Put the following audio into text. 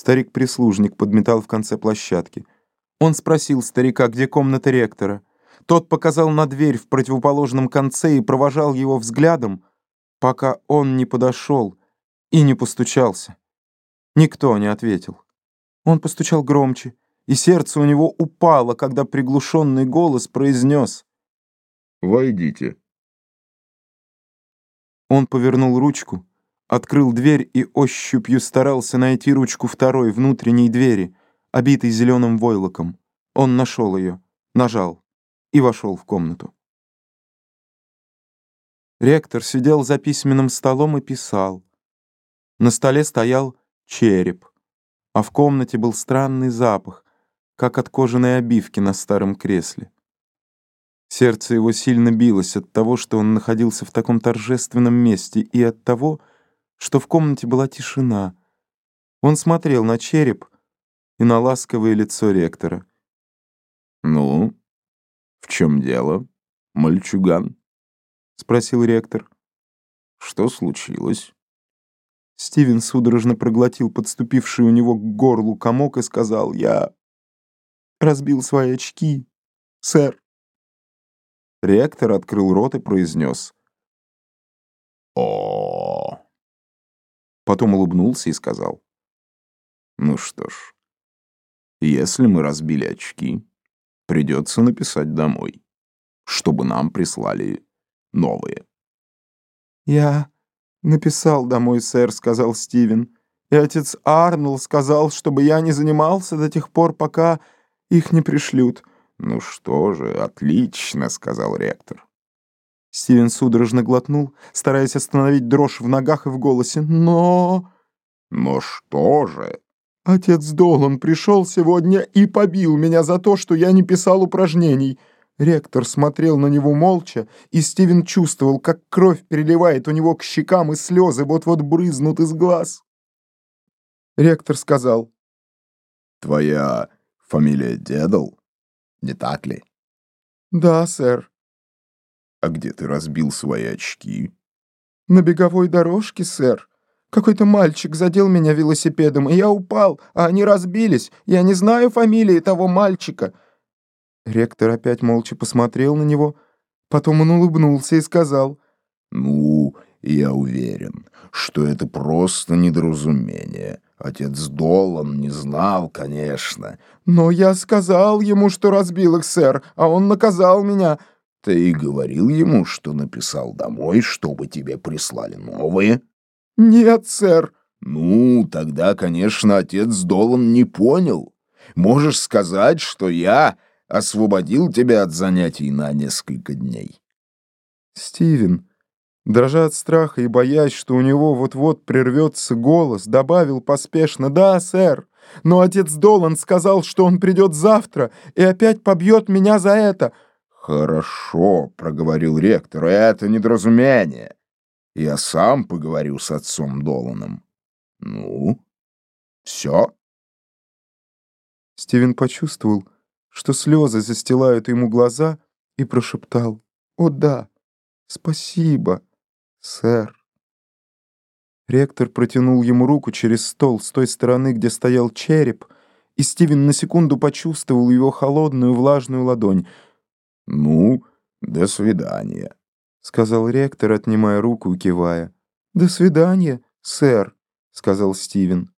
Старик-прислужник подметал в конце площадки. Он спросил старика, где комната ректора. Тот показал на дверь в противоположном конце и провожал его взглядом, пока он не подошел и не постучался. Никто не ответил. Он постучал громче, и сердце у него упало, когда приглушенный голос произнес «Войдите». Он повернул ручку, открыл дверь и ощупью старался найти ручку второй внутренней двери, обитой зеленым войлоком. Он нашел ее, нажал и вошел в комнату. Ректор сидел за письменным столом и писал. На столе стоял череп, а в комнате был странный запах, как от кожаной обивки на старом кресле. Сердце его сильно билось от того, что он находился в таком торжественном месте, и от того, что в комнате была тишина. Он смотрел на череп и на ласковое лицо ректора. «Ну, в чем дело, мальчуган?» — спросил ректор. «Что случилось?» Стивен судорожно проглотил подступивший у него к горлу комок и сказал, «Я разбил свои очки, сэр». Ректор открыл рот и произнес, о Потом улыбнулся и сказал, «Ну что ж, если мы разбили очки, придется написать домой, чтобы нам прислали новые». «Я написал домой, сэр», — сказал Стивен. «И отец Арнул сказал, чтобы я не занимался до тех пор, пока их не пришлют». «Ну что же, отлично», — сказал ректор. Стивен судорожно глотнул, стараясь остановить дрожь в ногах и в голосе. «Но...» «Но что же?» «Отец Долан пришел сегодня и побил меня за то, что я не писал упражнений». Ректор смотрел на него молча, и Стивен чувствовал, как кровь переливает у него к щекам, и слезы вот-вот брызнут из глаз. Ректор сказал. «Твоя фамилия Дедал, не так ли?» «Да, сэр». «А где ты разбил свои очки?» «На беговой дорожке, сэр. Какой-то мальчик задел меня велосипедом, и я упал, а они разбились. Я не знаю фамилии того мальчика». Ректор опять молча посмотрел на него, потом он улыбнулся и сказал. «Ну, я уверен, что это просто недоразумение. Отец Долан не знал, конечно». «Но я сказал ему, что разбил их, сэр, а он наказал меня». Ты говорил ему, что написал домой, чтобы тебе прислали новые? Нет, сэр. Ну, тогда, конечно, отец Долан не понял. Можешь сказать, что я освободил тебя от занятий на несколько дней. Стивен, дрожа от страха и боясь, что у него вот-вот прервется голос, добавил поспешно «Да, сэр, но отец Долан сказал, что он придет завтра и опять побьет меня за это». «Хорошо», — проговорил ректор, — «это недоразумение. Я сам поговорю с отцом Доланом. Ну, все?» Стивен почувствовал, что слезы застилают ему глаза, и прошептал «О да, спасибо, сэр». Ректор протянул ему руку через стол с той стороны, где стоял череп, и Стивен на секунду почувствовал его холодную влажную ладонь — «Ну, до свидания», — сказал ректор, отнимая руку и кивая. «До свидания, сэр», — сказал Стивен.